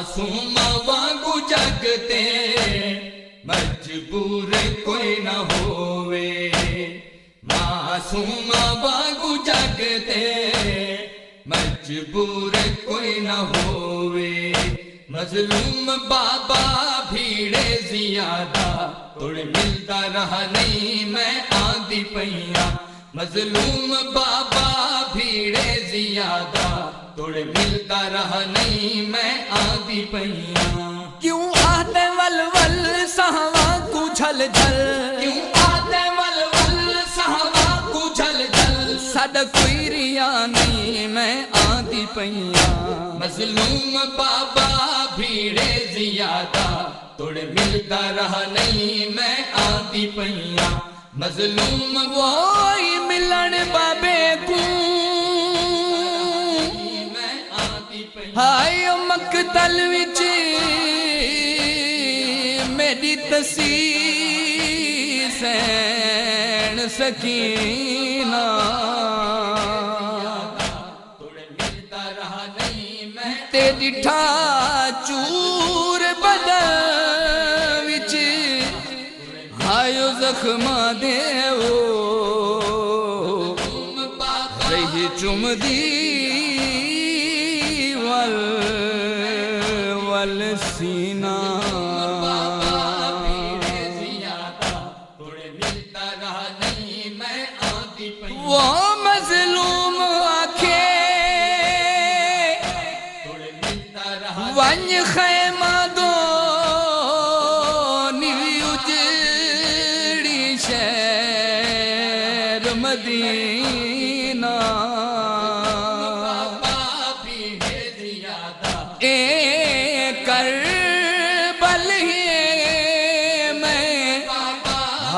معصوم وانگو جگتے مجبور کوئی نہ ہوئے معصوم وانگو جگتے مجبور کوئی نہ ہوئے مظلوم بابا بھیڑے زیادہ توڑ ملتا رہا نہیں میں آدھی پہیا مظلوم بابا بھیڑے زیادہ توڑ ملتا رہا نہیں میں آدھی پہیا کیوں آتے ول ول سہوا کو جھل جھل؟ کیوں آتے ول ول سہوا کو جھل جھل؟ سد کوئی ریا نہیں میں آدھی پہیا مظلوم بابا بھیڑے زیادہ۔ توڑ ملتا رہا نہیں میں آدھی پہیا مظلوم وہی ملن بابے کو۔ او مقتل وچ میری تصویر سین سکینہ توڑ ملتا رہا نہیں میں تے ڈٹھا چور بدن ول سینہ بھیڑے زیادہ توڑ ملتا رہا نہیں میں آدھی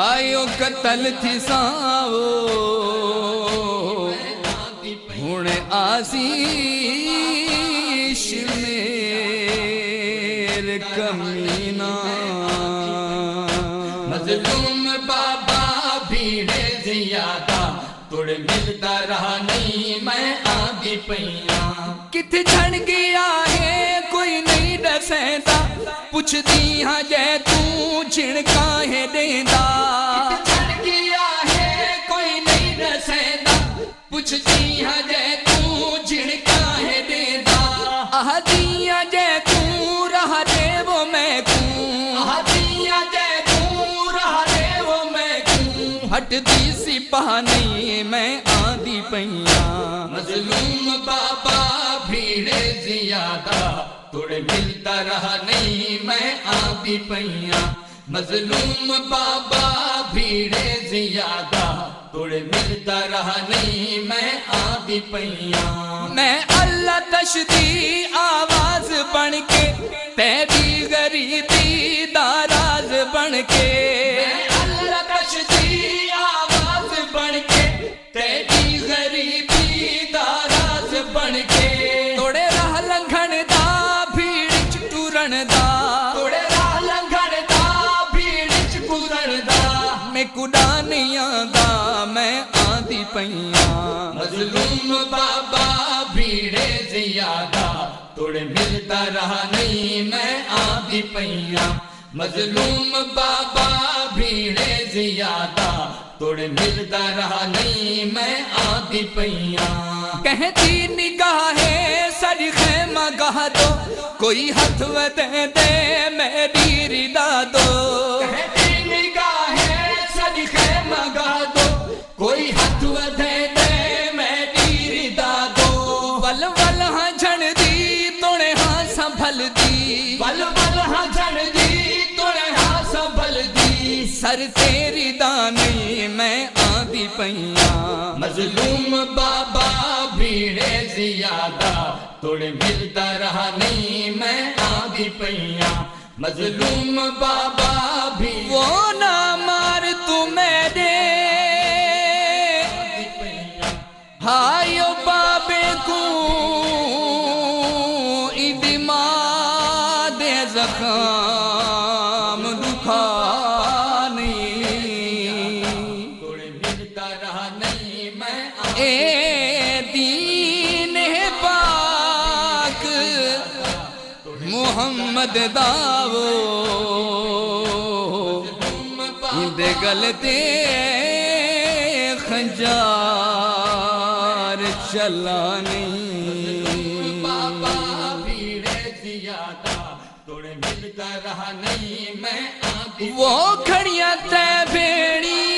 ہائیو قتل تھی ساو۔ آدھی پہیا ہن آسیش میر کمینہ۔ مظلوم بابا بھیڑے زیادہ توڑ ملتا رہا نہیں، میں آدھی پہیا کت چھڑ گیا ہے، کوئی نہیں دسیندا پوچھ دی ہاں جے تو چھڑکا کیوں ہٹ دی سپاہ نہیں میں آندھی پہیاں۔ مظلوم بابا بھیڑے زیادہ توڑ ملتا رہا نہیں میں آدھی پہیا مظلوم بابا بھیڑے زیادہ توڑ ملتا رہا نہیں میں آدھی پہیا میں اللہ تشدی آواز بن کے تیری غریبی توڑ ملتا رہا نہیں میں آدھی پہیا مظلوم بابا بھیڑے زیادہ توڑ ملتا رہا نہیں میں آدھی پہیا کہتی نگاہ ہے سری خیمہ گاہ دو کوئی ہاتھ و دے دے میری ردا دو۔ بھیڑے زیادہ توڑ ملتا رہا نہیں میں آدھی پہیا مظلوم بابا بھی وہ نہ مار تو میرے ہائیو دے زخم دکھانی توڑ ملتا رہا نہیں میں محمد داو۔ دے گلتے خنجار چلانی۔ ملتا رہا نہیں میں وہ کھڑیاں تے بیڑی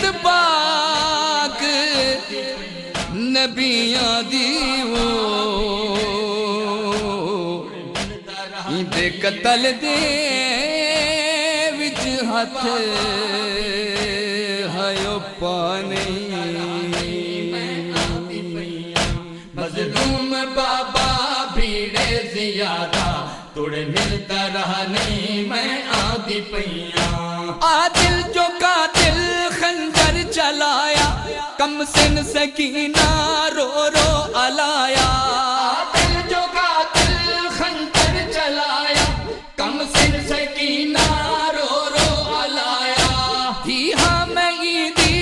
محنت پاک نبیاں دی وہ دے قتل دے وچ ہاتھ ہیو پانی۔ مظلوم بابا بھیڑے زیادہ توڑے ملتا رہا نہیں میں آدھی پیاں عادل جو قاتل چلایا کم سن سکینہ رو رو علایا۔ دل جو قاتل خنجر چلایا کم سن سکینہ رو رو علایا۔ تھی ہاں میں عیدی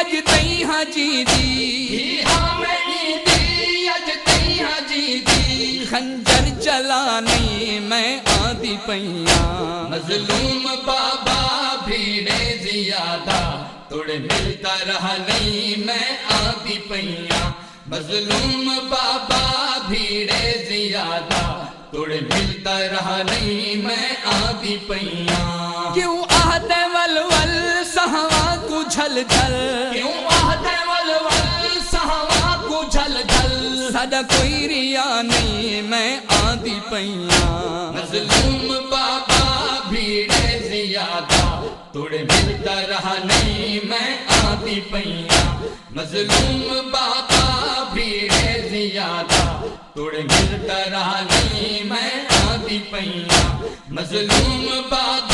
اج تئی ہاں جی دی ہاں میں عیدی اج تیہاں جی دی خنجر چلانی میں آدھی پیاں مظلوم بابا بھیڑے زیادہ۔ ملتا رہا نہیں میں آدھی پیاں مظلوم بابا بھیڑے زیادہ۔ توڑے ملتا رہا نہیں میں آدھی پیاں کیوں آہتے ولول سہوا کو جھل جھل؟ کیوں آہتے ولول سہوا کو جھل جھل؟ ساڈا کوئی ریا نہیں میں آدھی پیاں مظلوم بابا بھی ہے زیادہ۔ توڑے ملتا رہا نہیں میں آدھی پہیا مظلوم بابا